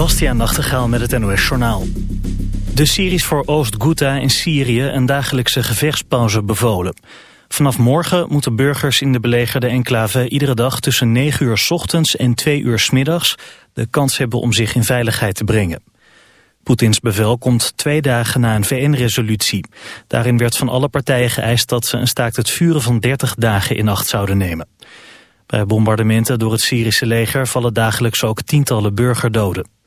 Bastiaan Nachtegaal met het NOS Journaal. De Syrisch voor Oost-Ghouta in Syrië een dagelijkse gevechtspauze bevolen. Vanaf morgen moeten burgers in de belegerde enclave iedere dag tussen 9 uur ochtends en 2 uur middags de kans hebben om zich in veiligheid te brengen. Poetins bevel komt twee dagen na een VN-resolutie. Daarin werd van alle partijen geëist dat ze een staakt het vuren van 30 dagen in acht zouden nemen. Bij bombardementen door het Syrische leger vallen dagelijks ook tientallen burgerdoden.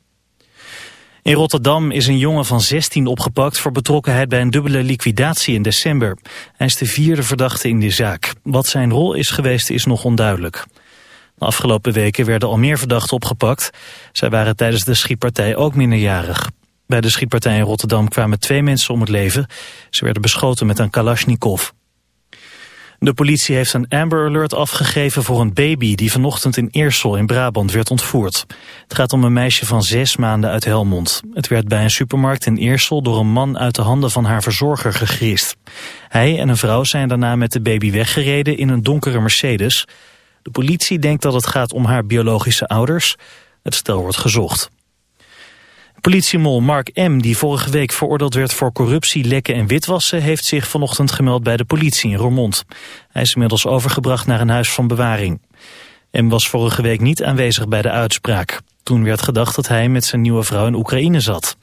In Rotterdam is een jongen van 16 opgepakt voor betrokkenheid bij een dubbele liquidatie in december. Hij is de vierde verdachte in die zaak. Wat zijn rol is geweest is nog onduidelijk. De afgelopen weken werden al meer verdachten opgepakt. Zij waren tijdens de schietpartij ook minderjarig. Bij de schietpartij in Rotterdam kwamen twee mensen om het leven. Ze werden beschoten met een kalasjnikov. De politie heeft een Amber Alert afgegeven voor een baby die vanochtend in Eersel in Brabant werd ontvoerd. Het gaat om een meisje van zes maanden uit Helmond. Het werd bij een supermarkt in Eersel door een man uit de handen van haar verzorger gegrist. Hij en een vrouw zijn daarna met de baby weggereden in een donkere Mercedes. De politie denkt dat het gaat om haar biologische ouders. Het stel wordt gezocht. Politiemol Mark M., die vorige week veroordeeld werd voor corruptie, lekken en witwassen, heeft zich vanochtend gemeld bij de politie in Roermond. Hij is inmiddels overgebracht naar een huis van bewaring. M. was vorige week niet aanwezig bij de uitspraak. Toen werd gedacht dat hij met zijn nieuwe vrouw in Oekraïne zat.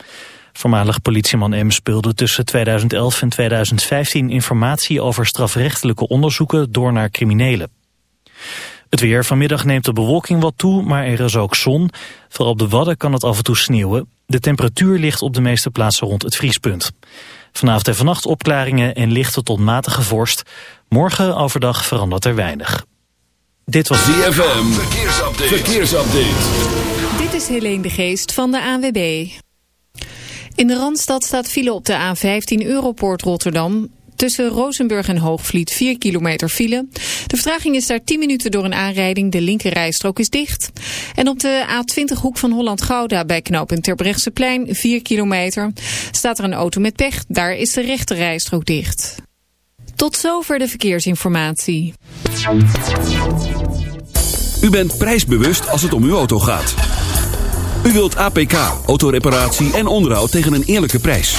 Voormalig politieman M. speelde tussen 2011 en 2015 informatie over strafrechtelijke onderzoeken door naar criminelen. Het weer vanmiddag neemt de bewolking wat toe, maar er is ook zon. Vooral op de Wadden kan het af en toe sneeuwen. De temperatuur ligt op de meeste plaatsen rond het vriespunt. Vanavond en vannacht opklaringen en lichte tot matige vorst. Morgen overdag verandert er weinig. Dit was DFM. Verkeersupdate. Verkeersupdate. Dit is Helene de Geest van de ANWB. In de Randstad staat file op de A15 Europoort Rotterdam. Tussen Rozenburg en Hoogvliet 4 kilometer file. De vertraging is daar 10 minuten door een aanrijding. De linkerrijstrook is dicht. En op de A20 hoek van Holland-Gouda bij knooppunt Terbrechtseplein 4 kilometer. Staat er een auto met pech. Daar is de rechterrijstrook dicht. Tot zover de verkeersinformatie. U bent prijsbewust als het om uw auto gaat. U wilt APK, autoreparatie en onderhoud tegen een eerlijke prijs.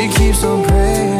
She keeps on praying.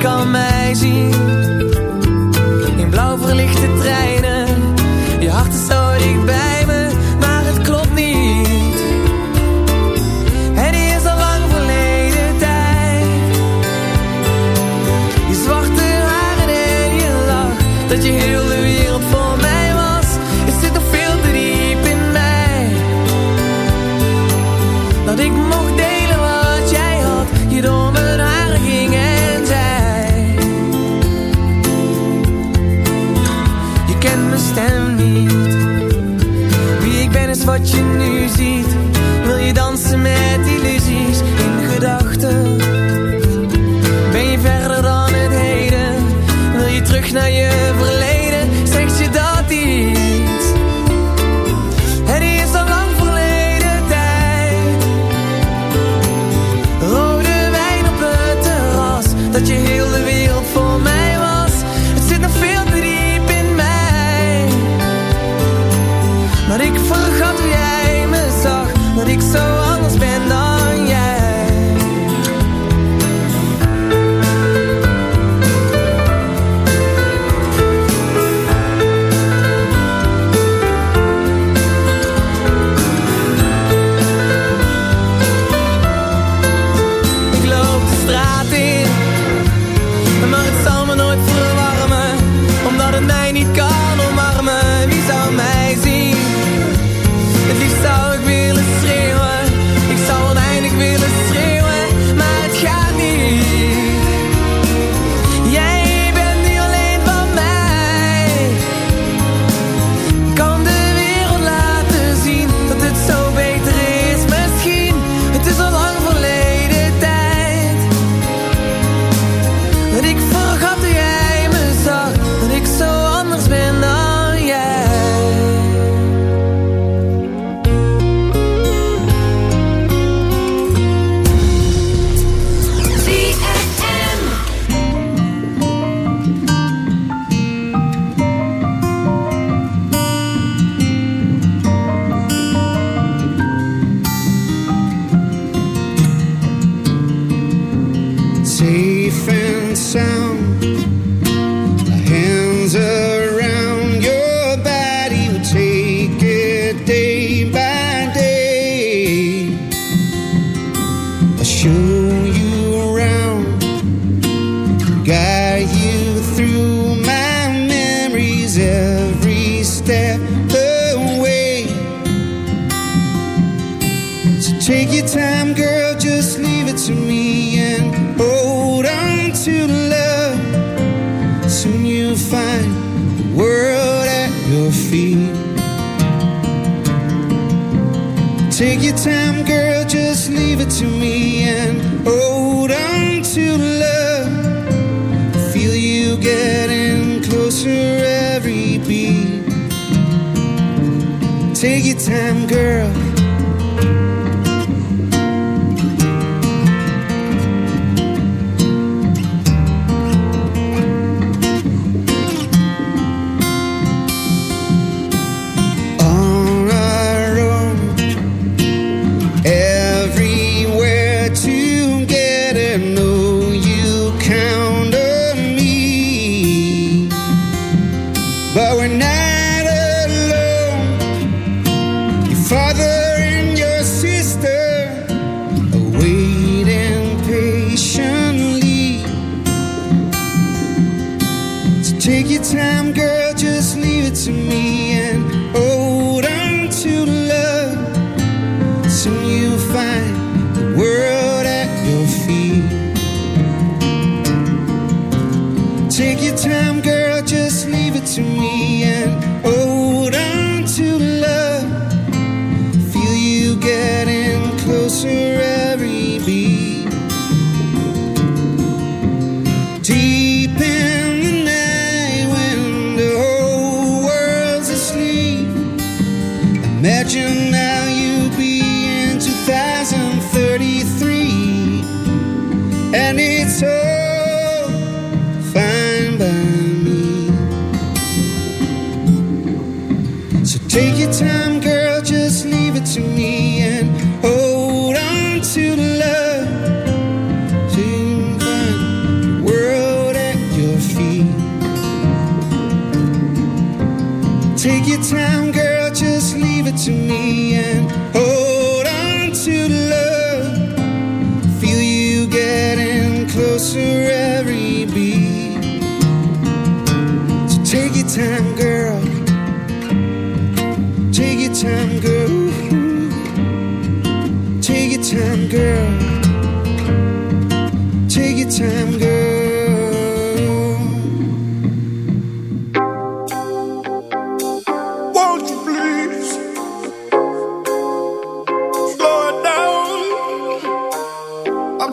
kan mij zien. In blauw verlichte treinen, je hart is zo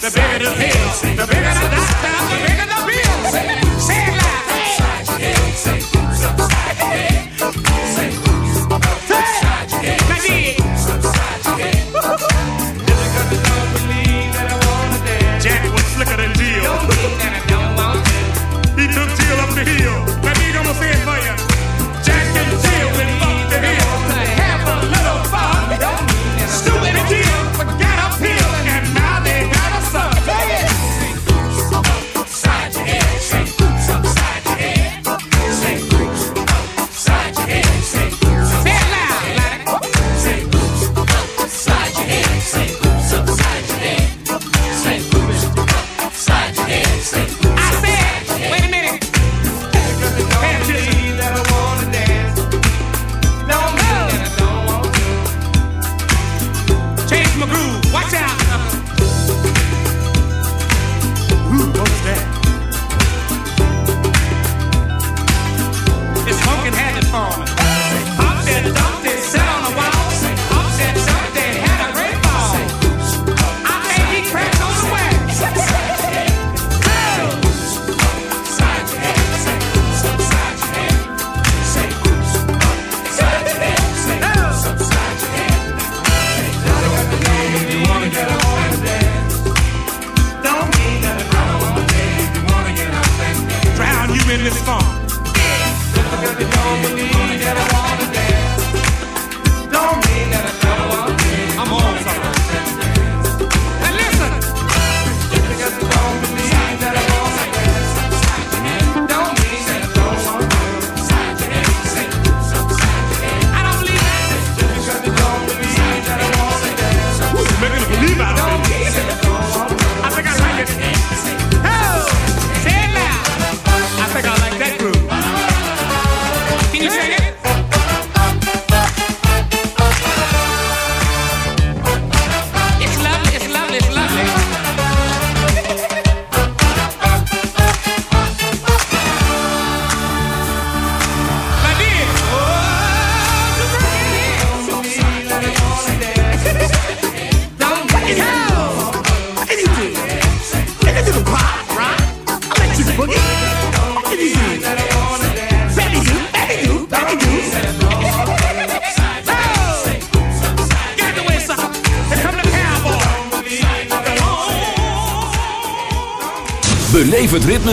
the bigger the pills, the bigger the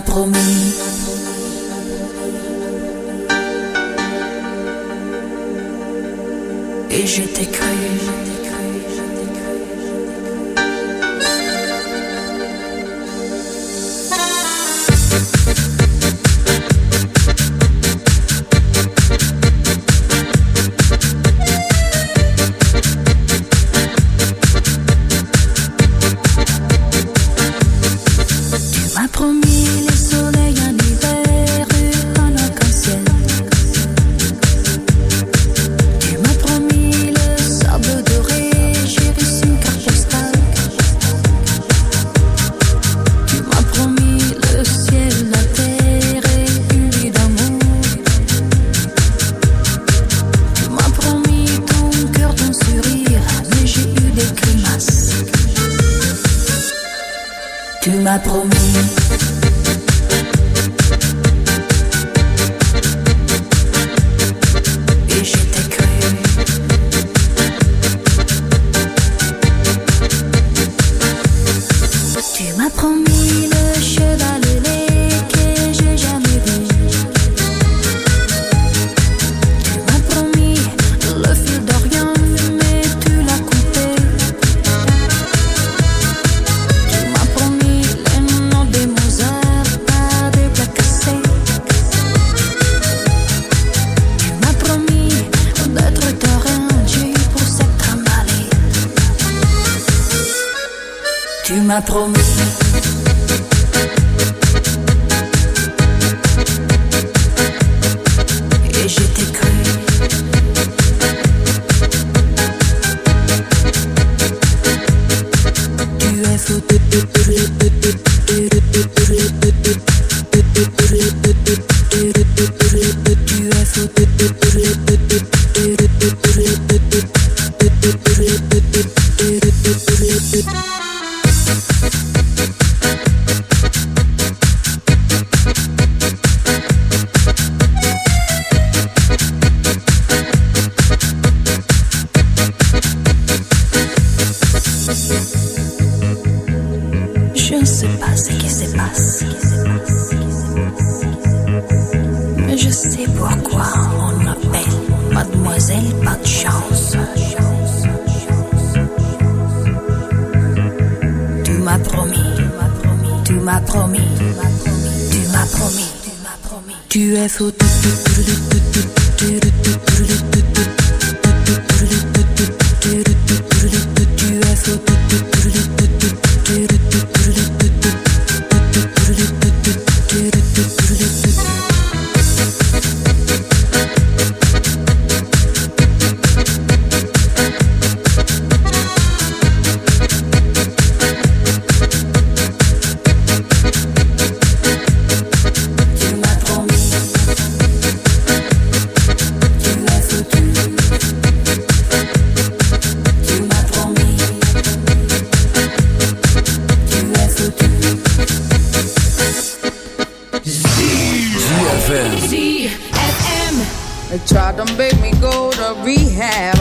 promis. Et je t'ai promis don't make me go to rehab.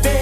day.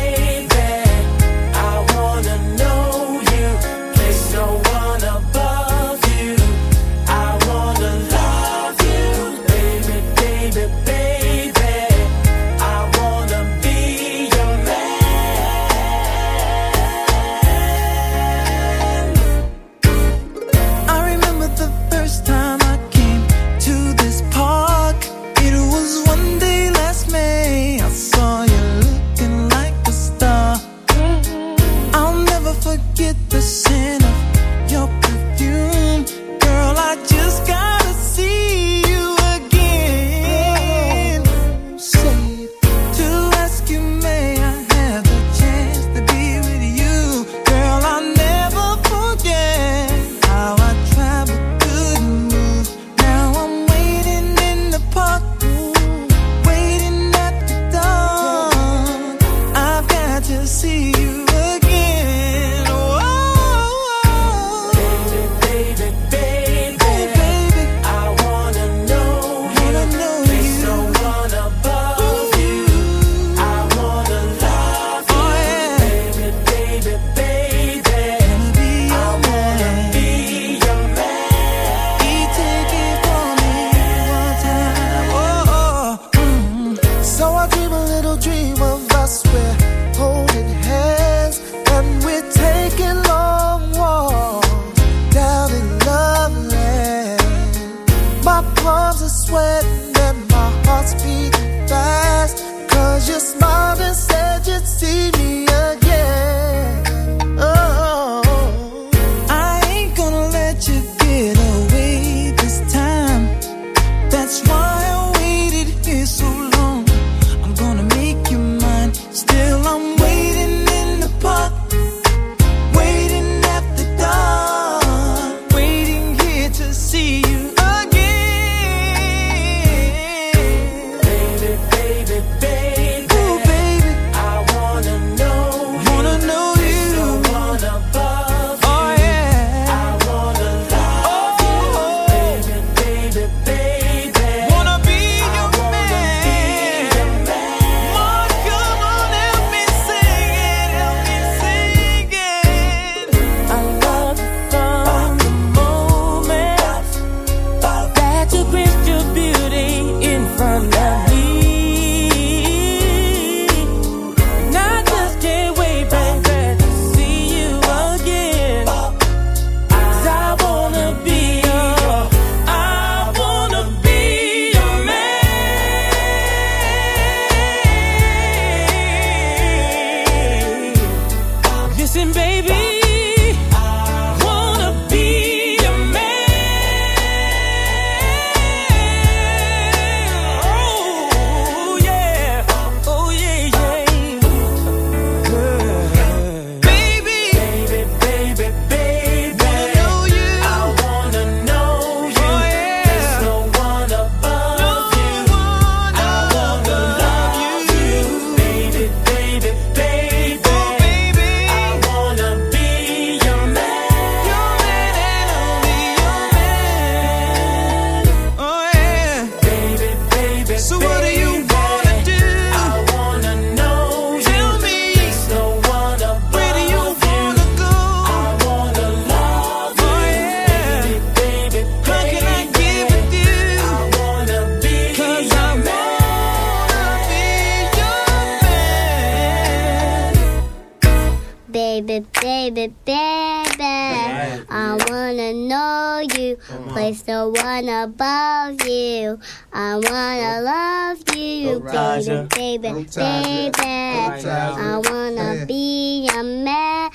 It's the one above you. I wanna oh. love you, oh, baby, baby, oh, baby. I wanna be a man.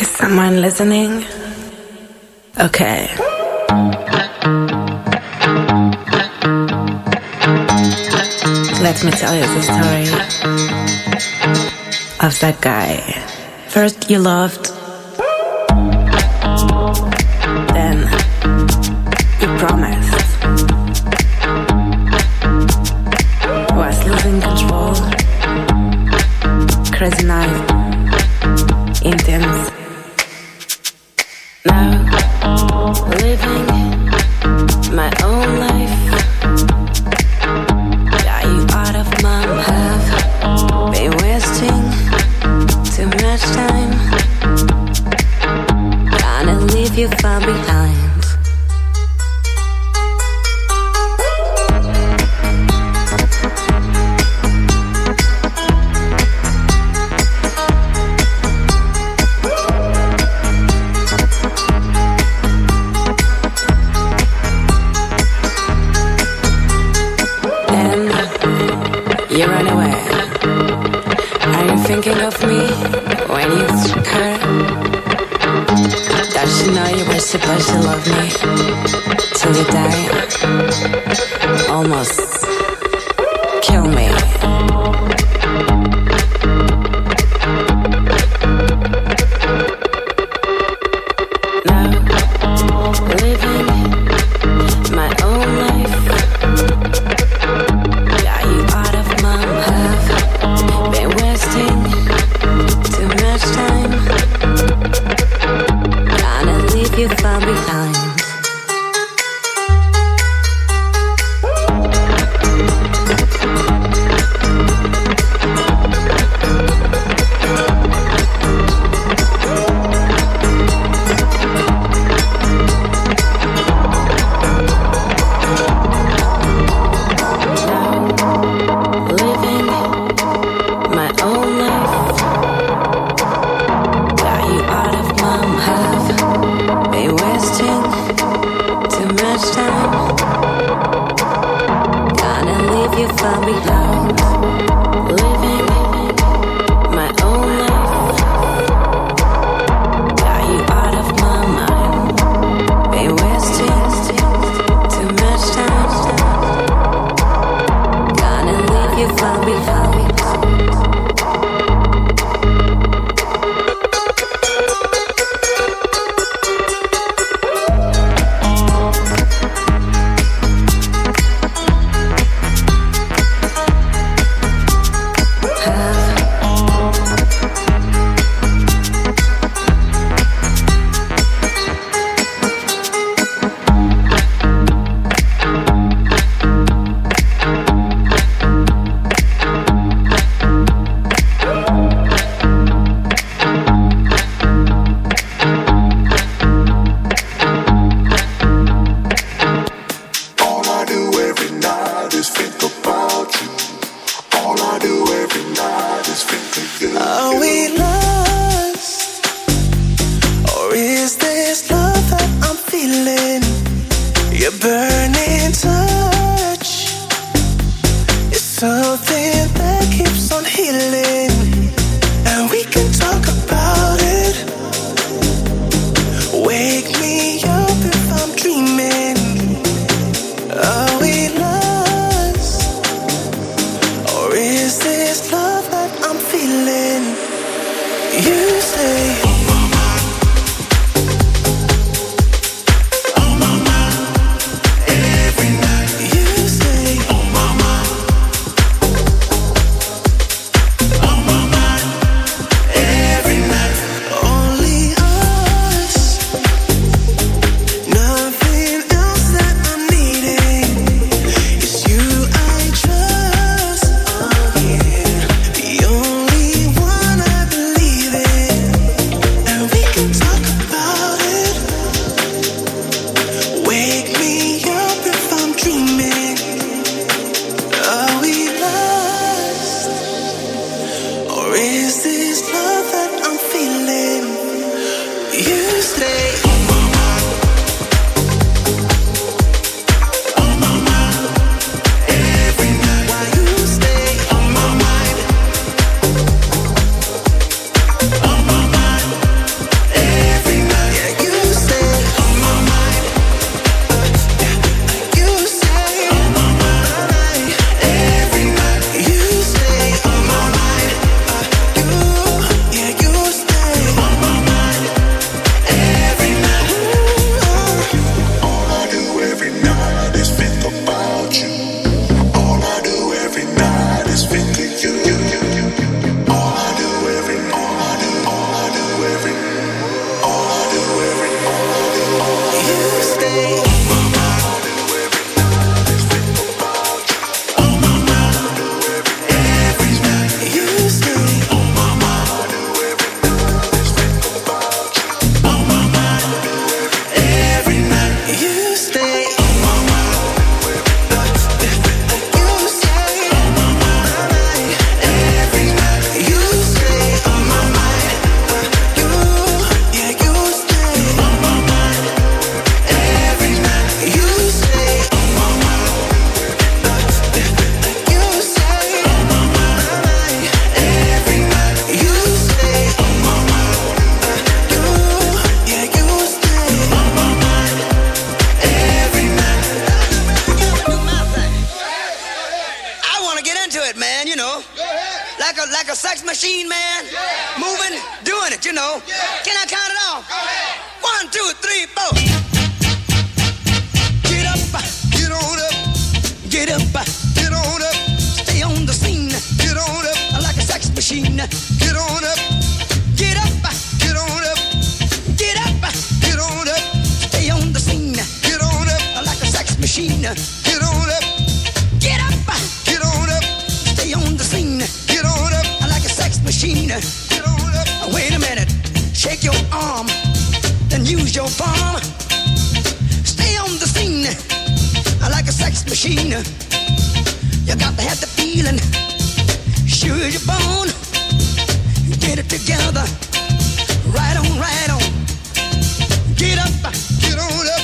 Is someone listening? Okay. Let me tell you the story of that guy. First, you loved then you promised. Was living control. Crazy night. Intense. Now living my own life. Got you out of my path. Been wasting too much time if you find me lying you know you were supposed to love me till you die. Almost kill me. Shake your arm, then use your palm. Stay on the scene like a sex machine. You got to have the feeling. Sure as bone. get it together. Right on, right on. Get up, get on up.